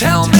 tell me